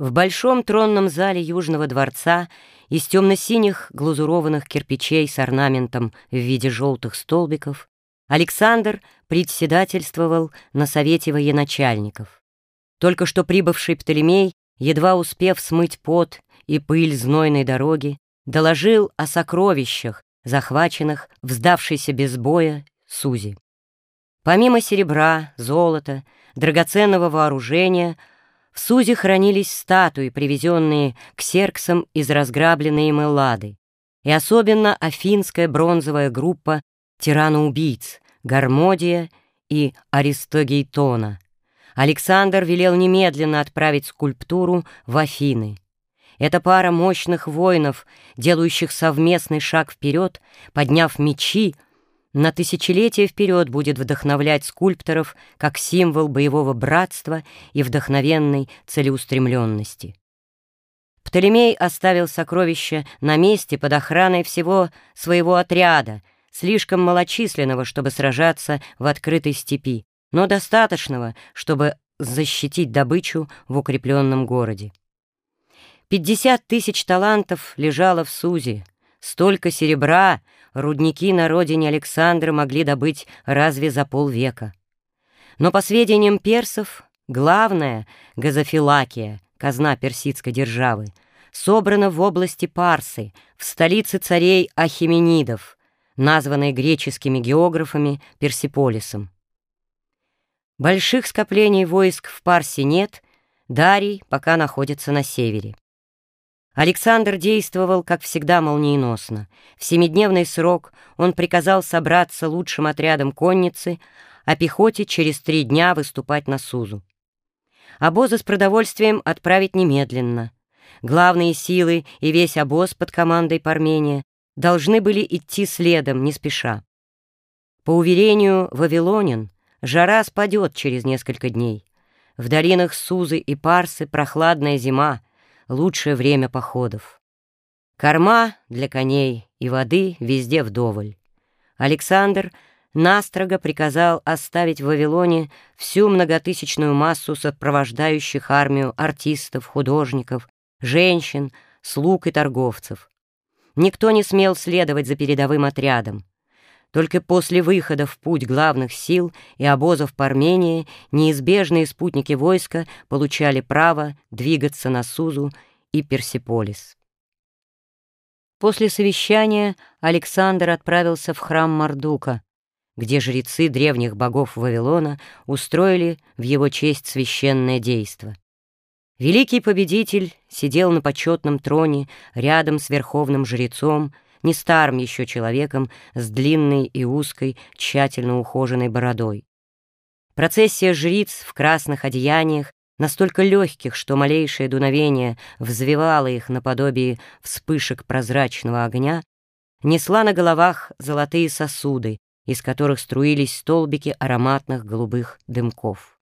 В большом тронном зале Южного дворца из темно-синих глазурованных кирпичей с орнаментом в виде желтых столбиков Александр председательствовал на совете военачальников. Только что прибывший Птолемей, едва успев смыть пот и пыль знойной дороги, доложил о сокровищах, захваченных в сдавшейся без боя Сузи. Помимо серебра, золота, драгоценного вооружения — Сузе хранились статуи, привезенные к серксам из разграбленной им Эллады, и особенно афинская бронзовая группа тирана-убийц Гармодия и Аристогейтона. Александр велел немедленно отправить скульптуру в Афины. Эта пара мощных воинов, делающих совместный шаг вперед, подняв мечи, на тысячелетия вперед будет вдохновлять скульпторов как символ боевого братства и вдохновенной целеустремленности. Птолемей оставил сокровища на месте под охраной всего своего отряда, слишком малочисленного, чтобы сражаться в открытой степи, но достаточного, чтобы защитить добычу в укрепленном городе. Пятьдесят тысяч талантов лежало в Сузе, столько серебра — рудники на родине Александра могли добыть разве за полвека. Но по сведениям персов, главная газофилакия, казна персидской державы, собрана в области Парсы, в столице царей Ахименидов, названной греческими географами Персиполисом. Больших скоплений войск в Парсе нет, Дарий пока находится на севере. Александр действовал, как всегда, молниеносно. В семидневный срок он приказал собраться лучшим отрядом конницы, а пехоте через три дня выступать на Сузу. Обозы с продовольствием отправить немедленно. Главные силы и весь обоз под командой Пармения должны были идти следом, не спеша. По уверению Вавилонин, жара спадет через несколько дней. В долинах Сузы и Парсы прохладная зима — лучшее время походов. Корма для коней и воды везде вдоволь. Александр настрого приказал оставить в Вавилоне всю многотысячную массу сопровождающих армию артистов, художников, женщин, слуг и торговцев. Никто не смел следовать за передовым отрядом. Только после выхода в путь главных сил и обозов по Армении неизбежные спутники войска получали право двигаться на Сузу и Персиполис. После совещания Александр отправился в храм Мардука, где жрецы древних богов Вавилона устроили в его честь священное действо. Великий победитель сидел на почетном троне рядом с верховным жрецом, не старым еще человеком с длинной и узкой, тщательно ухоженной бородой. Процессия жриц в красных одеяниях, настолько легких, что малейшее дуновение взвивало их наподобие вспышек прозрачного огня, несла на головах золотые сосуды, из которых струились столбики ароматных голубых дымков.